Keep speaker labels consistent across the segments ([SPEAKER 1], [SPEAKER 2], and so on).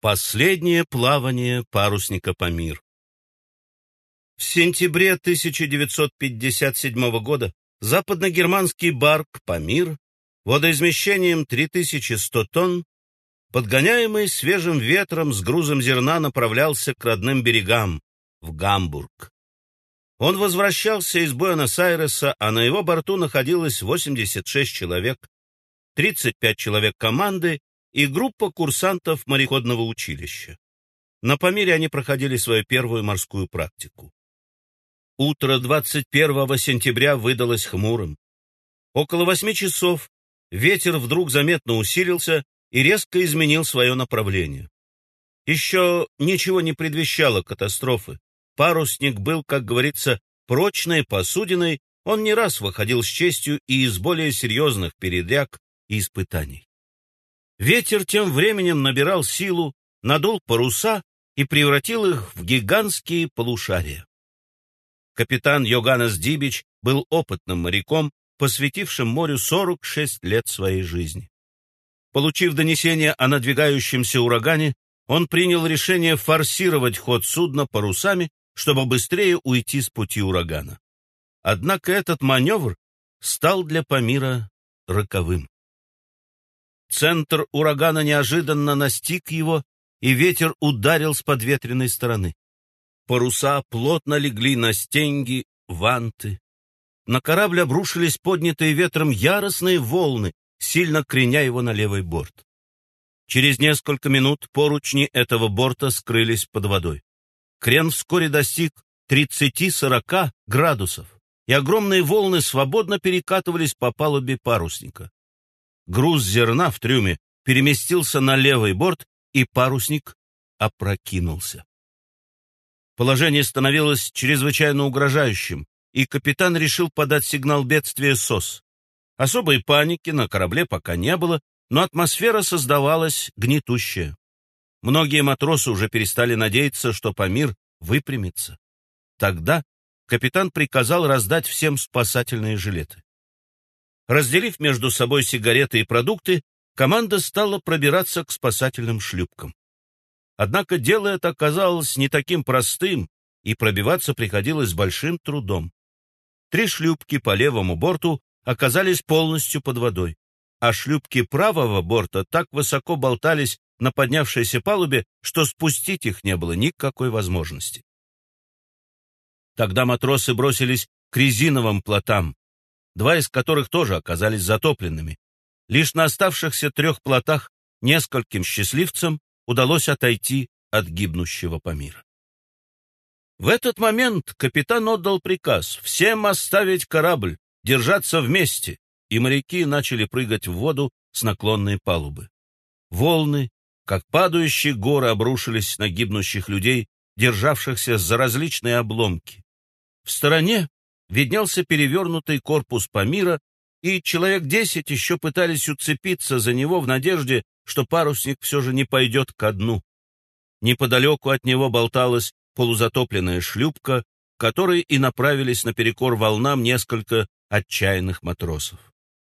[SPEAKER 1] Последнее плавание парусника Памир. В сентябре 1957 года западногерманский барк Памир водоизмещением 3100 тонн, подгоняемый свежим ветром с грузом зерна, направлялся к родным берегам, в Гамбург. Он возвращался из Буэнос-Айреса, а на его борту находилось 86 человек, 35 человек команды и группа курсантов мореходного училища. На Памире они проходили свою первую морскую практику. Утро 21 сентября выдалось хмурым. Около восьми часов ветер вдруг заметно усилился и резко изменил свое направление. Еще ничего не предвещало катастрофы. Парусник был, как говорится, прочной посудиной, он не раз выходил с честью и из более серьезных передряг и испытаний. Ветер тем временем набирал силу, надул паруса и превратил их в гигантские полушария. Капитан Йоганнес Дибич был опытным моряком, посвятившим морю 46 лет своей жизни. Получив донесение о надвигающемся урагане, он принял решение форсировать ход судна парусами, чтобы быстрее уйти с пути урагана. Однако этот маневр стал для Памира роковым. Центр урагана неожиданно настиг его, и ветер ударил с подветренной стороны. Паруса плотно легли на стенги, ванты. На корабль обрушились поднятые ветром яростные волны, сильно креня его на левый борт. Через несколько минут поручни этого борта скрылись под водой. Крен вскоре достиг 30-40 градусов, и огромные волны свободно перекатывались по палубе парусника. Груз зерна в трюме переместился на левый борт, и парусник опрокинулся. Положение становилось чрезвычайно угрожающим, и капитан решил подать сигнал бедствия СОС. Особой паники на корабле пока не было, но атмосфера создавалась гнетущая. Многие матросы уже перестали надеяться, что Памир выпрямится. Тогда капитан приказал раздать всем спасательные жилеты. Разделив между собой сигареты и продукты, команда стала пробираться к спасательным шлюпкам. Однако дело это оказалось не таким простым, и пробиваться приходилось с большим трудом. Три шлюпки по левому борту оказались полностью под водой, а шлюпки правого борта так высоко болтались на поднявшейся палубе, что спустить их не было никакой возможности. Тогда матросы бросились к резиновым плотам, два из которых тоже оказались затопленными. Лишь на оставшихся трех плотах нескольким счастливцам удалось отойти от гибнущего Памира. В этот момент капитан отдал приказ всем оставить корабль, держаться вместе, и моряки начали прыгать в воду с наклонной палубы. Волны, как падающие горы, обрушились на гибнущих людей, державшихся за различные обломки. В стороне виднелся перевернутый корпус Памира, и человек десять еще пытались уцепиться за него в надежде, что парусник все же не пойдет ко дну. Неподалеку от него болталась полузатопленная шлюпка, которой и направились наперекор волнам несколько отчаянных матросов.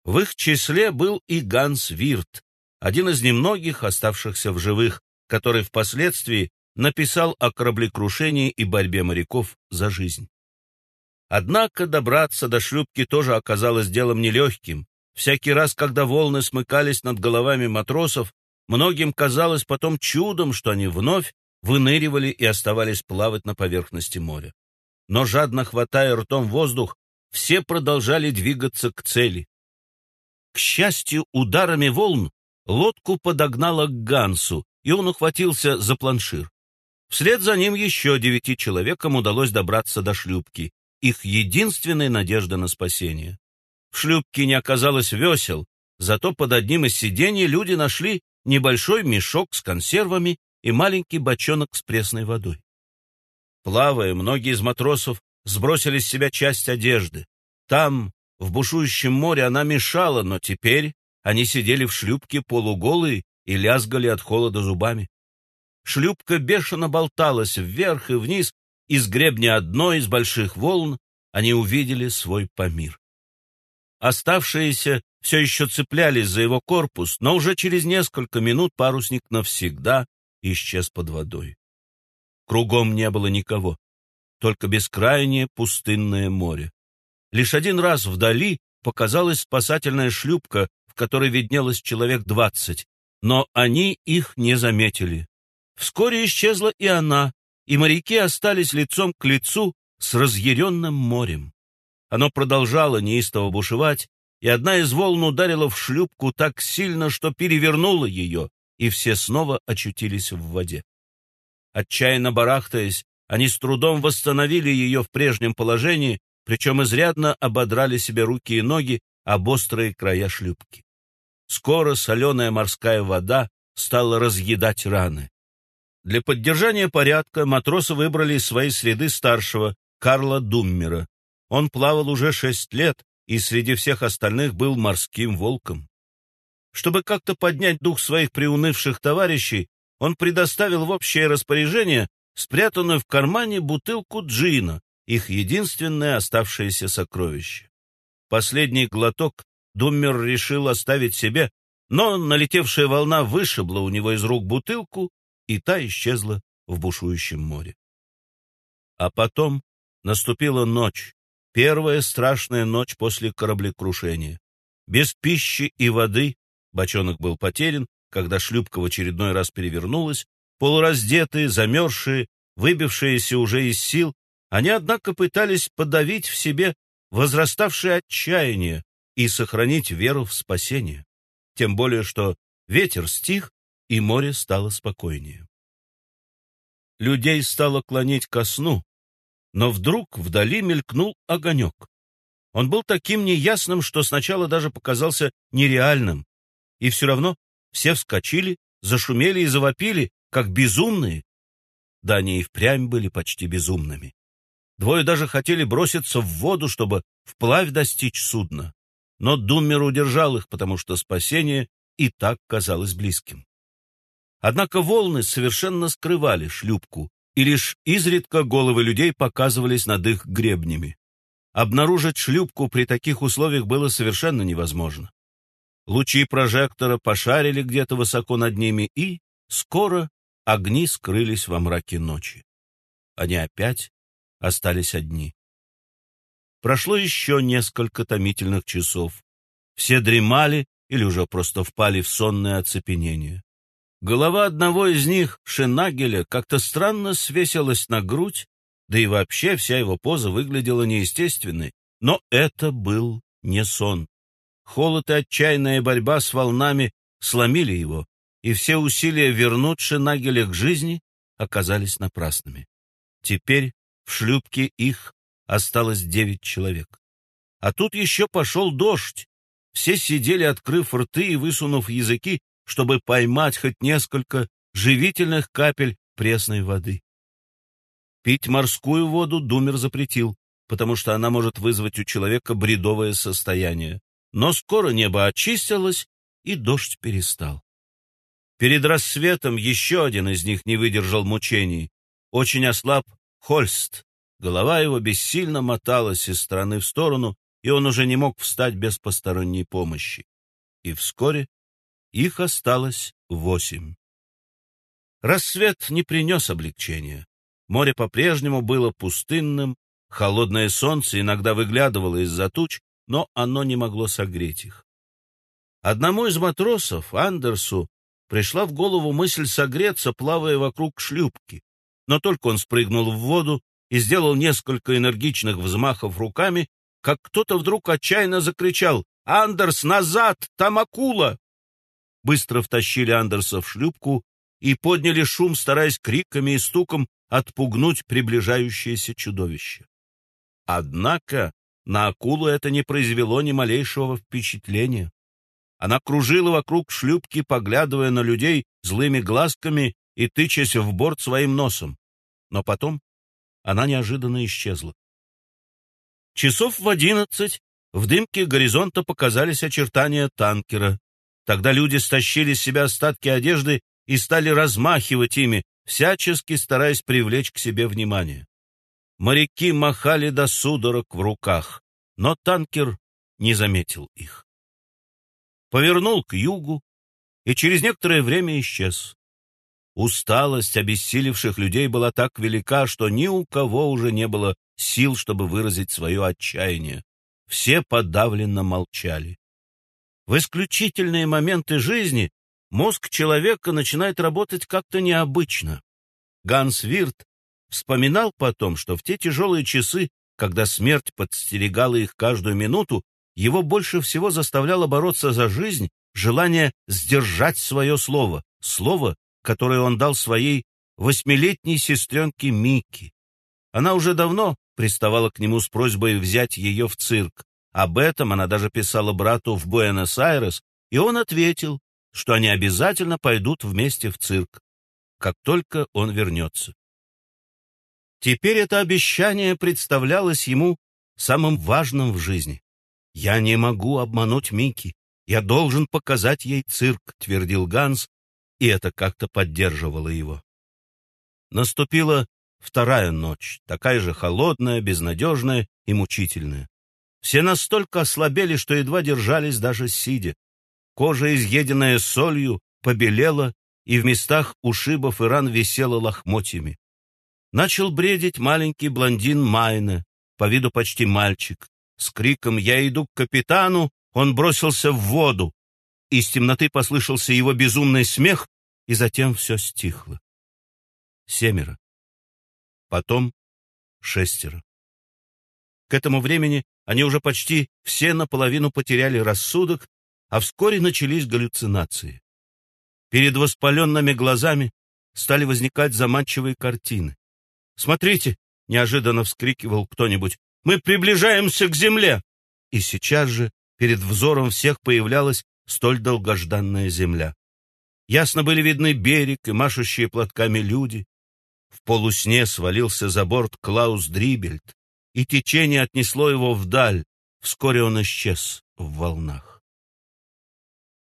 [SPEAKER 1] В их числе был и Ганс Вирт, один из немногих оставшихся в живых, который впоследствии написал о кораблекрушении и борьбе моряков за жизнь. Однако добраться до шлюпки тоже оказалось делом нелегким. Всякий раз, когда волны смыкались над головами матросов, многим казалось потом чудом, что они вновь выныривали и оставались плавать на поверхности моря. Но жадно хватая ртом воздух, все продолжали двигаться к цели. К счастью, ударами волн лодку подогнало к Гансу, и он ухватился за планшир. Вслед за ним еще девяти человекам удалось добраться до шлюпки, их единственной надежда на спасение. В шлюпке не оказалось весел, зато под одним из сидений люди нашли небольшой мешок с консервами и маленький бочонок с пресной водой. Плавая, многие из матросов сбросили с себя часть одежды. Там, в бушующем море, она мешала, но теперь они сидели в шлюпке полуголые и лязгали от холода зубами. Шлюпка бешено болталась вверх и вниз, из гребня одной из больших волн они увидели свой Памир. Оставшиеся все еще цеплялись за его корпус, но уже через несколько минут парусник навсегда исчез под водой. Кругом не было никого, только бескрайнее пустынное море. Лишь один раз вдали показалась спасательная шлюпка, в которой виднелось человек двадцать, но они их не заметили. Вскоре исчезла и она, и моряки остались лицом к лицу с разъяренным морем. Оно продолжало неистово бушевать, и одна из волн ударила в шлюпку так сильно, что перевернула ее, и все снова очутились в воде. Отчаянно барахтаясь, они с трудом восстановили ее в прежнем положении, причем изрядно ободрали себе руки и ноги об острые края шлюпки. Скоро соленая морская вода стала разъедать раны. Для поддержания порядка матросы выбрали из своей среды старшего, Карла Думмера. Он плавал уже шесть лет и среди всех остальных был морским волком. Чтобы как-то поднять дух своих приунывших товарищей, он предоставил в общее распоряжение спрятанную в кармане бутылку джина, их единственное оставшееся сокровище. Последний глоток Думмер решил оставить себе, но налетевшая волна вышибла у него из рук бутылку, и та исчезла в бушующем море. А потом наступила ночь, первая страшная ночь после кораблекрушения. Без пищи и воды бочонок был потерян, когда шлюпка в очередной раз перевернулась, полураздетые, замерзшие, выбившиеся уже из сил, они, однако, пытались подавить в себе возраставшее отчаяние и сохранить веру в спасение. Тем более, что ветер стих, и море стало спокойнее. Людей стало клонить ко сну, но вдруг вдали мелькнул огонек. Он был таким неясным, что сначала даже показался нереальным, и все равно все вскочили, зашумели и завопили, как безумные. Да они и впрямь были почти безумными. Двое даже хотели броситься в воду, чтобы вплавь достичь судна. Но Думмер удержал их, потому что спасение и так казалось близким. Однако волны совершенно скрывали шлюпку, и лишь изредка головы людей показывались над их гребнями. Обнаружить шлюпку при таких условиях было совершенно невозможно. Лучи прожектора пошарили где-то высоко над ними, и скоро огни скрылись во мраке ночи. Они опять остались одни. Прошло еще несколько томительных часов. Все дремали или уже просто впали в сонное оцепенение. Голова одного из них, Шенагеля, как-то странно свесилась на грудь, да и вообще вся его поза выглядела неестественной. Но это был не сон. Холод и отчаянная борьба с волнами сломили его, и все усилия вернуть Шенагеля к жизни оказались напрасными. Теперь в шлюпке их осталось девять человек. А тут еще пошел дождь. Все сидели, открыв рты и высунув языки, чтобы поймать хоть несколько живительных капель пресной воды. Пить морскую воду Думер запретил, потому что она может вызвать у человека бредовое состояние. Но скоро небо очистилось, и дождь перестал. Перед рассветом еще один из них не выдержал мучений. Очень ослаб Хольст. Голова его бессильно моталась из стороны в сторону, и он уже не мог встать без посторонней помощи. И вскоре их осталось восемь. Рассвет не принес облегчения. Море по-прежнему было пустынным, холодное солнце иногда выглядывало из-за туч, но оно не могло согреть их. Одному из матросов, Андерсу, пришла в голову мысль согреться, плавая вокруг шлюпки. Но только он спрыгнул в воду и сделал несколько энергичных взмахов руками, как кто-то вдруг отчаянно закричал «Андерс, назад! Там акула!» Быстро втащили Андерса в шлюпку и подняли шум, стараясь криками и стуком отпугнуть приближающееся чудовище. Однако на акулу это не произвело ни малейшего впечатления. Она кружила вокруг шлюпки, поглядывая на людей злыми глазками и тычась в борт своим носом. Но потом она неожиданно исчезла. Часов в одиннадцать в дымке горизонта показались очертания танкера. Тогда люди стащили с себя остатки одежды и стали размахивать ими, всячески стараясь привлечь к себе внимание. Моряки махали до судорог в руках, но танкер не заметил их. Повернул к югу и через некоторое время исчез. усталость обессилевших людей была так велика, что ни у кого уже не было сил, чтобы выразить свое отчаяние. Все подавленно молчали. В исключительные моменты жизни мозг человека начинает работать как-то необычно. Ганс Вирт вспоминал потом, что в те тяжелые часы, когда смерть подстерегала их каждую минуту, его больше всего заставляло бороться за жизнь желание сдержать свое слово, слово, которое он дал своей восьмилетней сестренке Микки. Она уже давно приставала к нему с просьбой взять ее в цирк. Об этом она даже писала брату в Буэнос-Айрес, и он ответил, что они обязательно пойдут вместе в цирк, как только он вернется. Теперь это обещание представлялось ему самым важным в жизни. «Я не могу обмануть Микки. Я должен показать ей цирк», — твердил Ганс, и это как-то поддерживало его. Наступила вторая ночь, такая же холодная, безнадежная и мучительная. Все настолько ослабели, что едва держались даже сидя. Кожа, изъеденная солью, побелела, и в местах ушибов и ран висела лохмотьями. Начал бредить маленький блондин Майне, по виду почти мальчик. С криком «Я иду к капитану!» он бросился в воду. Из темноты послышался его безумный смех, и затем все стихло. Семеро. Потом шестеро. К этому времени они уже почти все наполовину потеряли рассудок, а вскоре начались галлюцинации. Перед воспаленными глазами стали возникать заманчивые картины. «Смотрите!» — неожиданно вскрикивал кто-нибудь. «Мы приближаемся к земле!» И сейчас же перед взором всех появлялась столь долгожданная земля. Ясно были видны берег и машущие платками люди. В полусне свалился за борт Клаус Дрибельт, и течение отнесло его вдаль. Вскоре он исчез в волнах.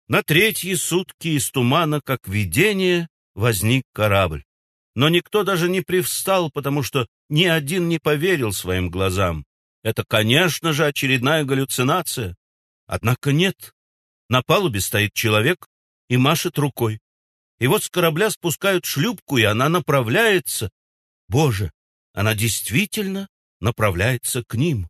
[SPEAKER 1] На третьи сутки из тумана, как видение, возник корабль. Но никто даже не привстал, потому что ни один не поверил своим глазам. Это, конечно же, очередная галлюцинация. Однако нет. На палубе стоит человек и машет рукой. И вот с корабля спускают шлюпку, и она направляется. Боже, она действительно направляется к ним.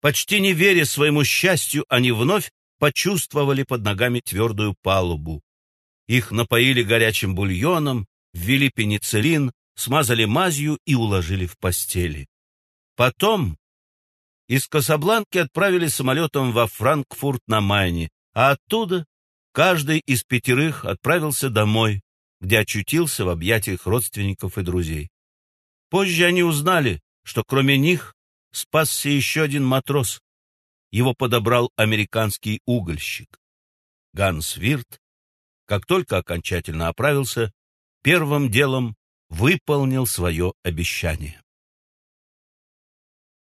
[SPEAKER 1] Почти не веря своему счастью, они вновь почувствовали под ногами твердую палубу. Их напоили горячим бульоном, ввели пенициллин, смазали мазью и уложили в постели. Потом из Касабланки отправили самолетом во Франкфурт на Майне, а оттуда каждый из пятерых отправился домой, где очутился в объятиях родственников и друзей. Позже они узнали, что кроме них спасся еще один матрос. Его подобрал американский угольщик. Ганс Вирт, как только окончательно оправился, первым делом выполнил свое обещание.